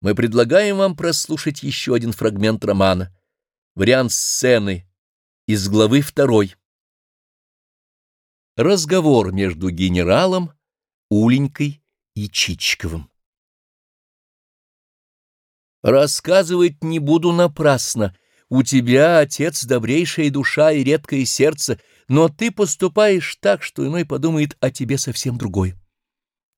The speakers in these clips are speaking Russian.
мы предлагаем вам прослушать еще один фрагмент романа, вариант сцены из главы второй. Разговор между генералом, Уленькой и Чичковым. Рассказывать не буду напрасно. У тебя, отец, добрейшая душа и редкое сердце, но ты поступаешь так, что иной подумает о тебе совсем другой.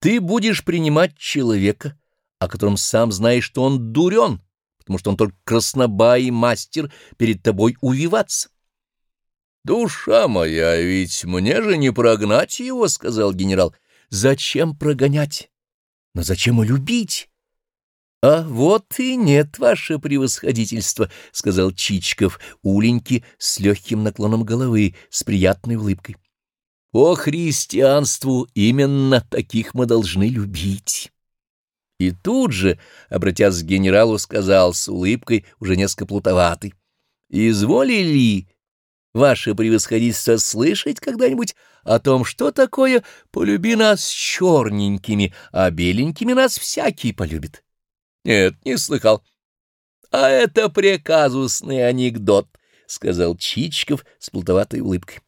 Ты будешь принимать человека, о котором сам знаешь, что он дурен, потому что он только краснобай и мастер перед тобой увиваться. «Душа моя, ведь мне же не прогнать его», — сказал генерал. «Зачем прогонять? Но зачем и любить?» «А вот и нет, ваше превосходительство», — сказал Чичков, уленький, с легким наклоном головы, с приятной улыбкой. «По христианству именно таких мы должны любить». И тут же, обратясь к генералу, сказал с улыбкой, уже несколько плутоватой, «Изволили, ваше превосходительство, слышать когда-нибудь о том, что такое «полюби нас черненькими, а беленькими нас всякий полюбит»?» «Нет, не слыхал». «А это приказусный анекдот», — сказал Чичков с плутоватой улыбкой.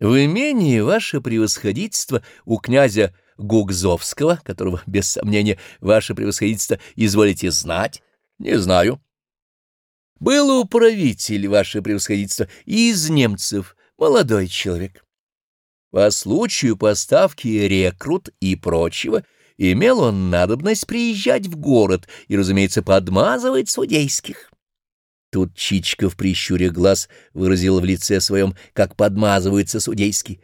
«В имении ваше превосходительство у князя Гугзовского, которого, без сомнения, ваше превосходительство изволите знать? Не знаю. Был управитель, ваше превосходительство, из немцев, молодой человек. По случаю поставки рекрут и прочего имел он надобность приезжать в город и, разумеется, подмазывать судейских. Тут Чичков, прищуря глаз, выразил в лице своем, как подмазывается судейский.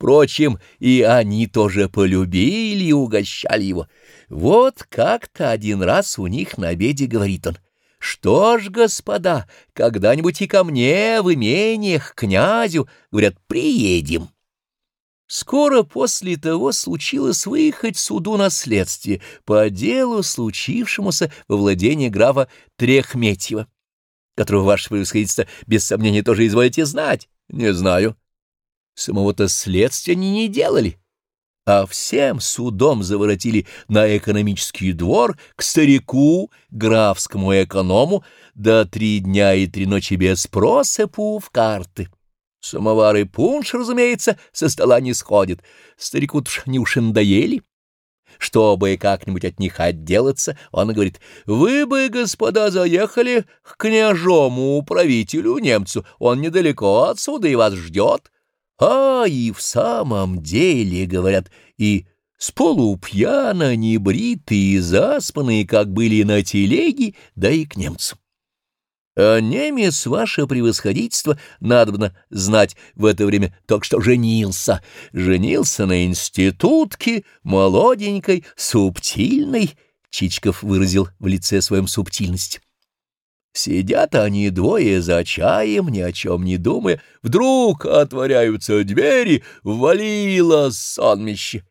Впрочем, и они тоже полюбили и угощали его. Вот как-то один раз у них на обеде говорит он, «Что ж, господа, когда-нибудь и ко мне в имениях, князю, говорят, приедем». Скоро после того случилось выехать суду наследствие по делу, случившемуся во владении графа Трехметьева, которого, ваше превосходительство, без сомнения, тоже изволите знать. Не знаю. Самого-то следствия они не делали, а всем судом заворотили на экономический двор к старику, графскому эконому, да три дня и три ночи без просыпу в карты. Самовар и пунш, разумеется, со стола не сходит. Старику-то не уж и надоели. Чтобы как-нибудь от них отделаться, он говорит, «Вы бы, господа, заехали к княжому управителю немцу, он недалеко отсюда и вас ждет». А и в самом деле, говорят, и с полупьяно, небритые и заспанные, как были на телеге, да и к немцам. А немец, ваше превосходительство, надобно знать, в это время только что женился. Женился на институтке, молоденькой, субтильной, Чичков выразил в лице своем субтильность. Сидят они двое за чаем, ни о чем не думая. Вдруг отворяются двери, ввалило сонмище.